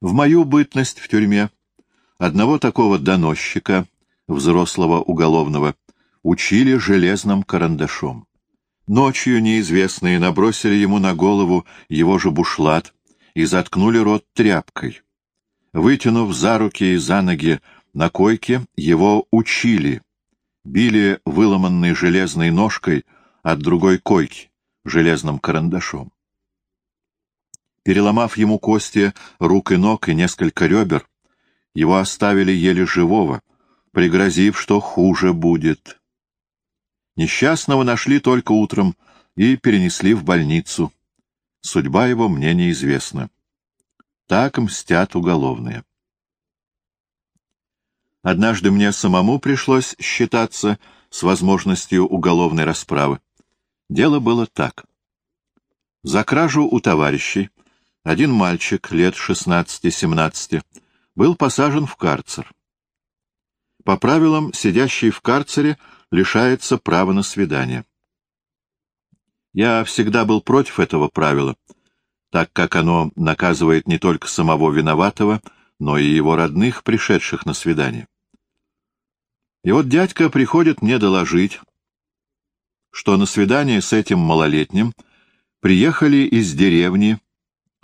В мою бытность в тюрьме одного такого доносчика, взрослого уголовного, учили железным карандашом. Ночью неизвестные набросили ему на голову его же бушлат и заткнули рот тряпкой. Вытянув за руки и за ноги на койке, его учили, били выломанной железной ножкой от другой койки, железным карандашом. Переломав ему кости рук и ног и несколько ребер, его оставили еле живого, пригрозив, что хуже будет. Несчастного нашли только утром и перенесли в больницу. Судьба его мне неизвестна. Так мстят уголовные. Однажды мне самому пришлось считаться с возможностью уголовной расправы. Дело было так. За кражу у товарищей один мальчик лет 16-17 был посажен в карцер. По правилам, сидящий в карцере лишается права на свидание. Я всегда был против этого правила, так как оно наказывает не только самого виноватого, но и его родных, пришедших на свидание. И вот дядька приходит мне доложить, что на свидание с этим малолетним приехали из деревни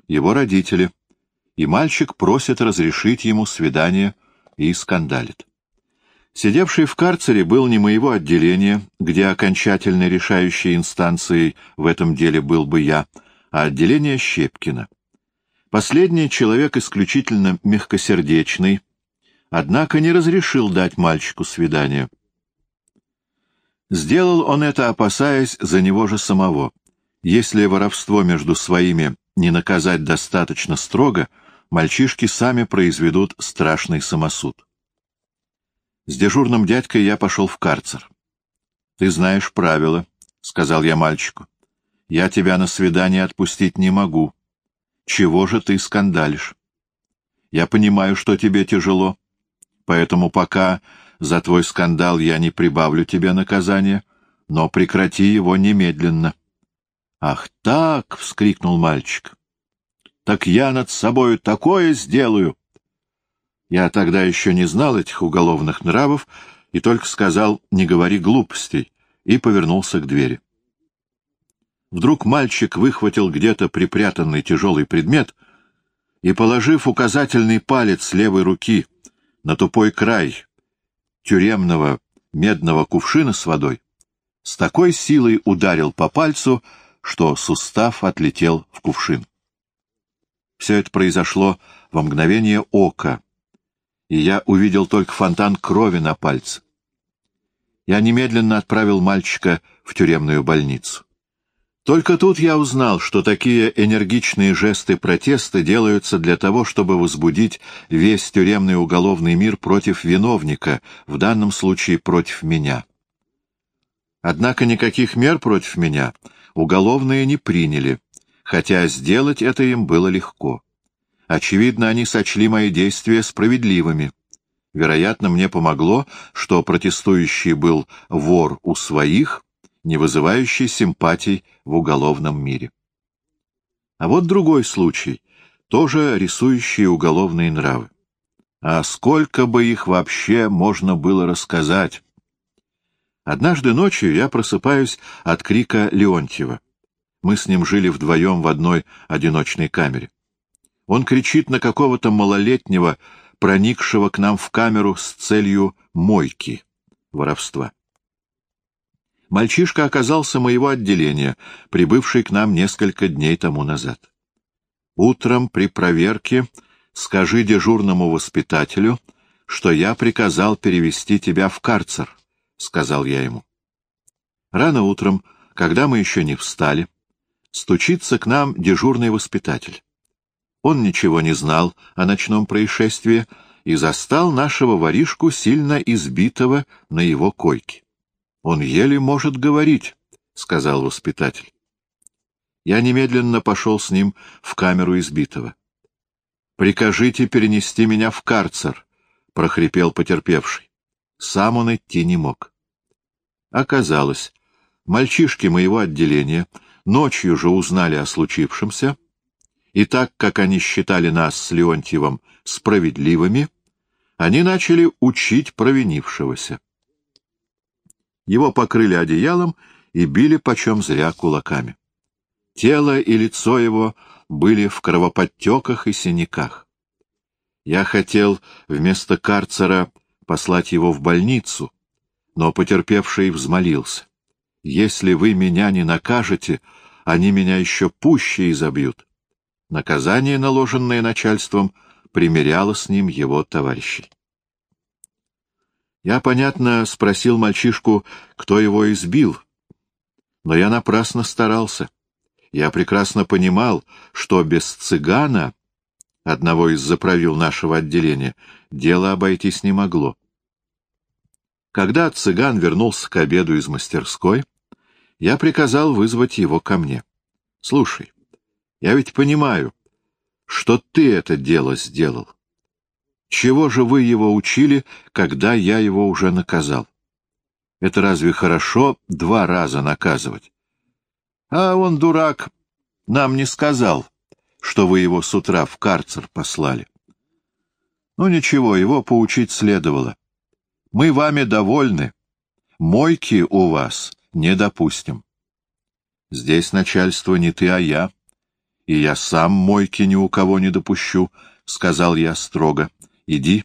его родители, и мальчик просит разрешить ему свидание и скандалит. Сидевший в карцере был не моего отделения, где окончательной решающей инстанцией в этом деле был бы я, а отделение Щепкина. Последний человек исключительно мягкосердечный, однако не разрешил дать мальчику свидание. Сделал он это, опасаясь за него же самого. Если воровство между своими не наказать достаточно строго, мальчишки сами произведут страшный самосуд. С дежурным дядькой я пошел в карцер. — Ты знаешь правила, — сказал я мальчику. — Я тебя на свидание отпустить не могу. Чего же ты скандалишь? Я понимаю, что тебе тяжело, поэтому пока за твой скандал я не прибавлю тебе наказания, но прекрати его немедленно. — Ах так! — вскрикнул мальчик. — Так я над собою такое сделаю! — я тогда еще не знал этих уголовных нравов и только сказал «не говори глупостей» и повернулся к двери. Вдруг мальчик выхватил где-то припрятанный тяжелый предмет и, положив указательный палец левой руки на тупой край тюремного медного кувшина с водой, с такой силой ударил по пальцу, что сустав отлетел в кувшин. Все это произошло во мгновение ока, и я увидел только фонтан крови на пальце. Я немедленно отправил мальчика в тюремную больницу. Только тут я узнал, что такие энергичные жесты протеста делаются для того, чтобы возбудить весь тюремный уголовный мир против виновника, в данном случае против меня. Однако никаких мер против меня уголовные не приняли, хотя сделать это им было легко. Очевидно, они сочли мои действия справедливыми. Вероятно, мне помогло, что протестующий был вор у своих, не вызывающий симпатий в уголовном мире. А вот другой случай, тоже рисующий уголовные нравы. А сколько бы их вообще можно было рассказать? Однажды ночью я просыпаюсь от крика Леонтьева. Мы с ним жили вдвоем в одной одиночной камере. Он кричит на какого-то малолетнего, проникшего к нам в камеру с целью мойки, воровства. Мальчишка оказался моего отделения, прибывший к нам несколько дней тому назад. Утром при проверке скажи дежурному воспитателю, что я приказал перевести тебя в карцер, — сказал я ему. Рано утром, когда мы еще не встали, стучится к нам дежурный воспитатель. Он ничего не знал о ночном происшествии и застал нашего воришку сильно избитого на его койке. «Он еле может говорить», — сказал воспитатель. Я немедленно пошел с ним в камеру избитого. «Прикажите перенести меня в карцер», — прохрипел потерпевший. Сам он идти не мог. Оказалось, мальчишки моего отделения ночью же узнали о случившемся И так как они считали нас с Леонтьевым справедливыми, они начали учить провинившегося. Его покрыли одеялом и били почем зря кулаками. Тело и лицо его были в кровоподтеках и синяках. Я хотел вместо карцера послать его в больницу, но потерпевший взмолился. «Если вы меня не накажете, они меня еще пуще изобьют». Наказание, наложенное начальством, примеряло с ним его товарищей. Я, понятно, спросил мальчишку, кто его избил, но я напрасно старался. Я прекрасно понимал, что без цыгана, одного из заправил нашего отделения, дело обойтись не могло. Когда цыган вернулся к обеду из мастерской, я приказал вызвать его ко мне. — Слушай, я ведь понимаю, что ты это дело сделал. Чего же вы его учили, когда я его уже наказал? Это разве хорошо два раза наказывать? А он, дурак, нам не сказал, что вы его с утра в карцер послали. Ну ничего, его поучить следовало. Мы вами довольны. Мойки у вас не допустим. Здесь начальство не ты, а я. И я сам мойки ни у кого не допущу, — сказал я строго иди.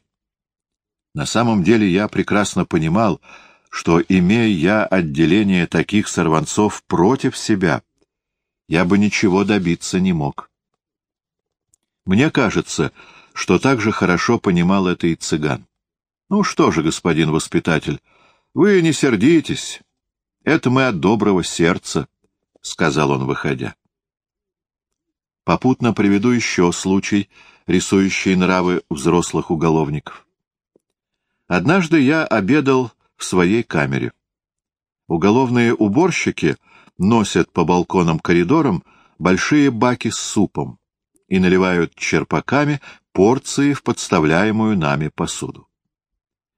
На самом деле я прекрасно понимал, что, имея я отделение таких сорванцов против себя, я бы ничего добиться не мог. Мне кажется, что так же хорошо понимал это и цыган. Ну что же, господин воспитатель, вы не сердитесь. Это мы от доброго сердца, — сказал он, выходя. Попутно приведу еще случай, рисующий нравы взрослых уголовников. Однажды я обедал в своей камере. Уголовные уборщики носят по балконам-коридорам большие баки с супом и наливают черпаками порции в подставляемую нами посуду.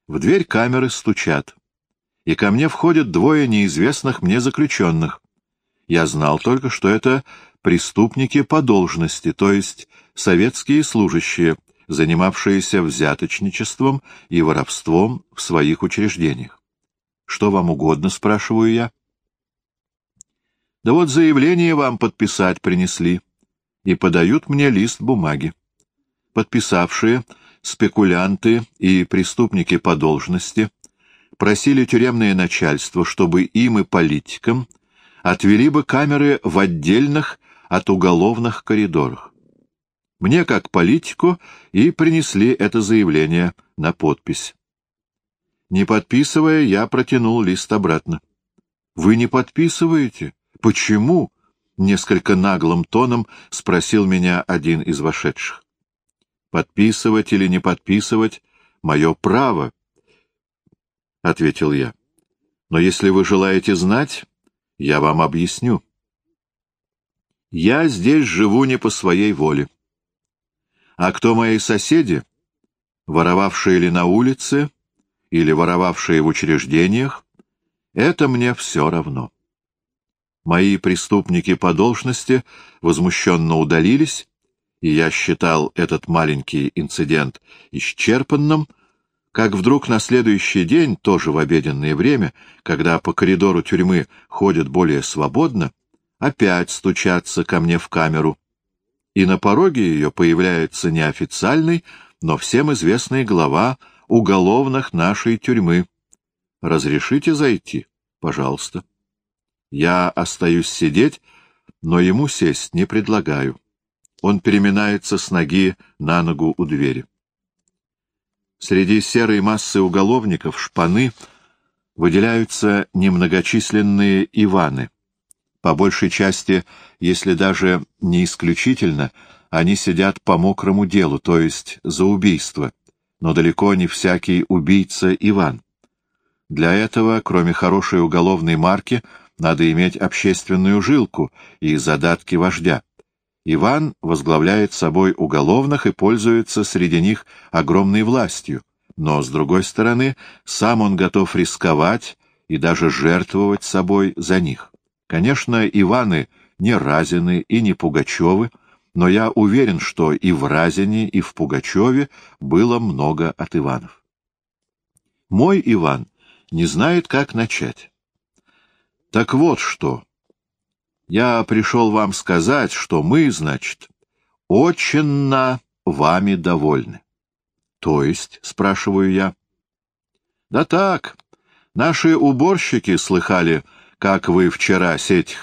В дверь камеры стучат, и ко мне входят двое неизвестных мне заключенных. Я знал только, что это преступники по должности, то есть советские служащие, занимавшиеся взяточничеством и воровством в своих учреждениях. «Что вам угодно?» — спрашиваю я. «Да вот заявление вам подписать принесли, и подают мне лист бумаги. Подписавшие, спекулянты и преступники по должности, просили тюремное начальство, чтобы им и политикам отвели бы камеры в отдельных от уголовных коридорах. Мне, как политику, и принесли это заявление на подпись. Не подписывая, я протянул лист обратно. — Вы не подписываете? Почему? — несколько наглым тоном спросил меня один из вошедших. — Подписывать или не подписывать — мое право, — ответил я. — Но если вы желаете знать, я вам объясню. Я здесь живу не по своей воле. А кто мои соседи? Воровавшие ли на улице или воровавшие в учреждениях? Это мне все равно. Мои преступники по должности возмущенно удалились, и я считал этот маленький инцидент исчерпанным, как вдруг на следующий день, тоже в обеденное время, когда по коридору тюрьмы ходят более свободно, опять стучатся ко мне в камеру, и на пороге ее появляется неофициальный, но всем известный глава уголовных нашей тюрьмы. «Разрешите зайти? Пожалуйста». Я остаюсь сидеть, но ему сесть не предлагаю. Он переминается с ноги на ногу у двери. Среди серой массы уголовников шпаны выделяются немногочисленные Иваны — по большей части, если даже не исключительно, они сидят по мокрому делу, то есть за убийство, но далеко не всякий убийца Иван. Для этого, кроме хорошей уголовной марки, надо иметь общественную жилку и задатки вождя. Иван возглавляет собой уголовных и пользуется среди них огромной властью, но, с другой стороны, сам он готов рисковать и даже жертвовать собой за них. Конечно, Иваны не Разины и не Пугачевы, но я уверен, что и в Разине, и в Пугачеве было много от Иванов. Мой Иван не знает, как начать. Так вот что. Я пришел вам сказать, что мы, значит, очень на вами довольны. То есть, спрашиваю я. Да так, наши уборщики слыхали, как вы вчера сеть,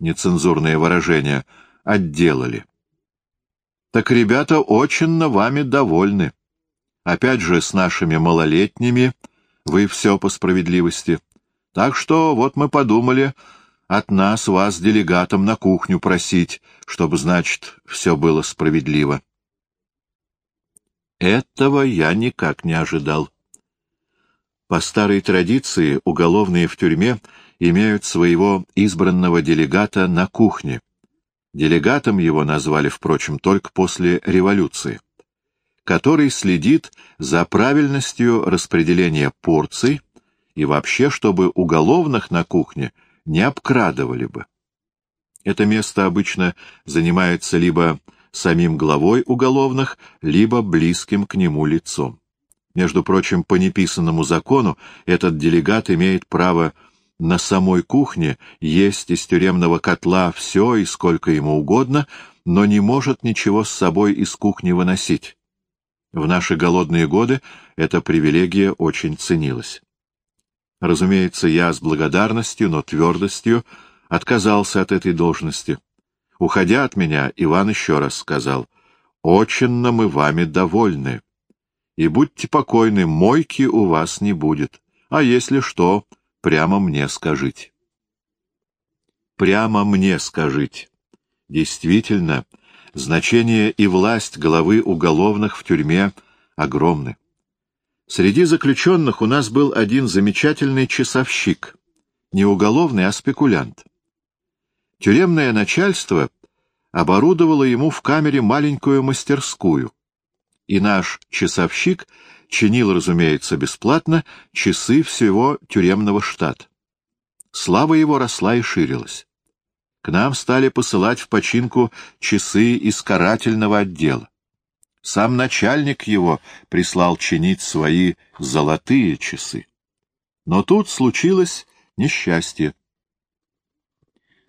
нецензурные выражения, отделали. Так ребята очень на вами довольны. Опять же, с нашими малолетними вы все по справедливости. Так что вот мы подумали от нас вас делегатом на кухню просить, чтобы, значит, все было справедливо. Этого я никак не ожидал. По старой традиции уголовные в тюрьме имеют своего избранного делегата на кухне. Делегатом его назвали, впрочем, только после революции, который следит за правильностью распределения порций и вообще, чтобы уголовных на кухне не обкрадывали бы. Это место обычно занимается либо самим главой уголовных, либо близким к нему лицом. Между прочим, по неписанному закону этот делегат имеет право на самой кухне есть из тюремного котла все и сколько ему угодно, но не может ничего с собой из кухни выносить. В наши голодные годы эта привилегия очень ценилась. Разумеется, я с благодарностью, но твердостью отказался от этой должности. Уходя от меня, Иван еще раз сказал, «Очень мы вами довольны. И будьте покойны, мойки у вас не будет. А если что, прямо мне скажите». «Прямо мне скажите». Действительно, значение и власть главы уголовных в тюрьме огромны. Среди заключенных у нас был один замечательный часовщик, не уголовный, а спекулянт. Тюремное начальство оборудовало ему в камере маленькую мастерскую, и наш часовщик чинил, разумеется, бесплатно часы всего тюремного штата. Слава его росла и ширилась. К нам стали посылать в починку часы из карательного отдела. Сам начальник его прислал чинить свои золотые часы. Но тут случилось несчастье.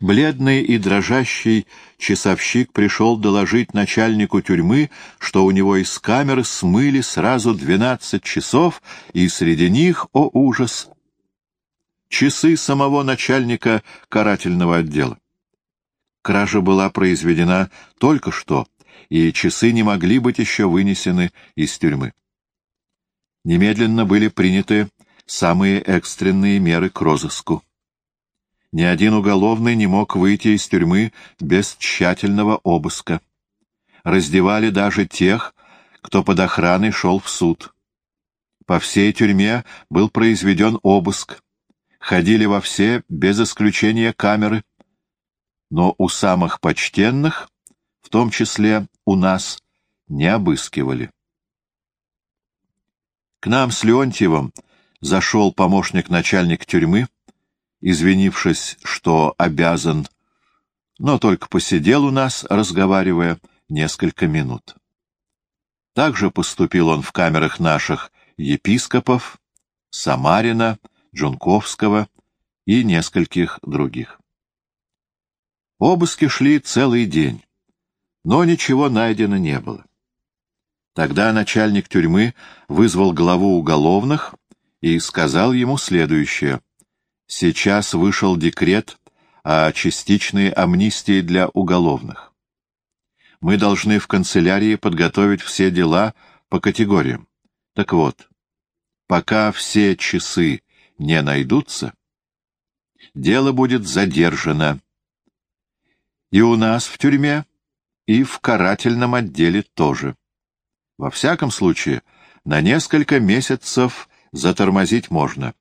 Бледный и дрожащий часовщик пришел доложить начальнику тюрьмы, что у него из камеры смыли сразу двенадцать часов, и среди них, о ужас, часы самого начальника карательного отдела. Кража была произведена только что, и часы не могли быть еще вынесены из тюрьмы. Немедленно были приняты самые экстренные меры к розыску. Ни один уголовный не мог выйти из тюрьмы без тщательного обыска. Раздевали даже тех, кто под охраной шел в суд. По всей тюрьме был произведен обыск. Ходили во все, без исключения камеры. Но у самых почтенных в том числе у нас, не обыскивали. К нам с Леонтьевым зашел помощник-начальник тюрьмы, извинившись, что обязан, но только посидел у нас, разговаривая, несколько минут. Также поступил он в камерах наших епископов, Самарина, Джунковского и нескольких других. Обыски шли целый день но ничего найдено не было. Тогда начальник тюрьмы вызвал главу уголовных и сказал ему следующее. Сейчас вышел декрет о частичной амнистии для уголовных. Мы должны в канцелярии подготовить все дела по категориям. Так вот, пока все часы не найдутся, дело будет задержано. И у нас в тюрьме и в карательном отделе тоже. Во всяком случае, на несколько месяцев затормозить можно.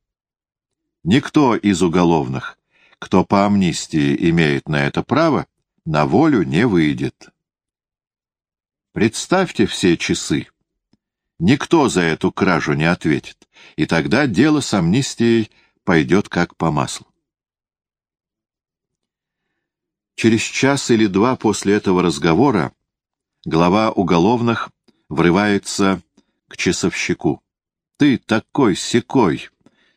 Никто из уголовных, кто по амнистии имеет на это право, на волю не выйдет. Представьте все часы. Никто за эту кражу не ответит, и тогда дело с амнистией пойдет как по маслу. Через час или два после этого разговора глава уголовных врывается к часовщику. «Ты такой секой!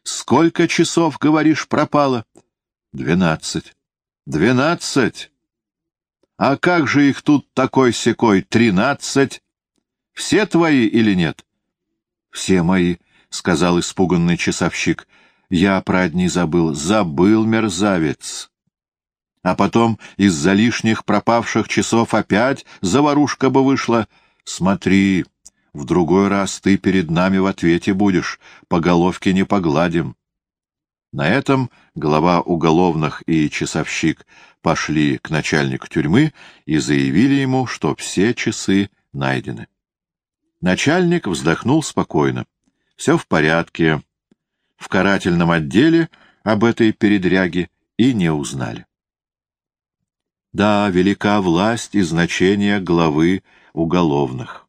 Сколько часов, говоришь, пропало?» «Двенадцать». «Двенадцать? А как же их тут такой секой? Тринадцать? Все твои или нет?» «Все мои», — сказал испуганный часовщик. «Я про одни забыл. Забыл, мерзавец!» А потом из-за лишних пропавших часов опять заварушка бы вышла. Смотри, в другой раз ты перед нами в ответе будешь, по головке не погладим. На этом глава уголовных и часовщик пошли к начальнику тюрьмы и заявили ему, что все часы найдены. Начальник вздохнул спокойно. Все в порядке. В карательном отделе об этой передряге и не узнали. Да, велика власть и значение главы уголовных.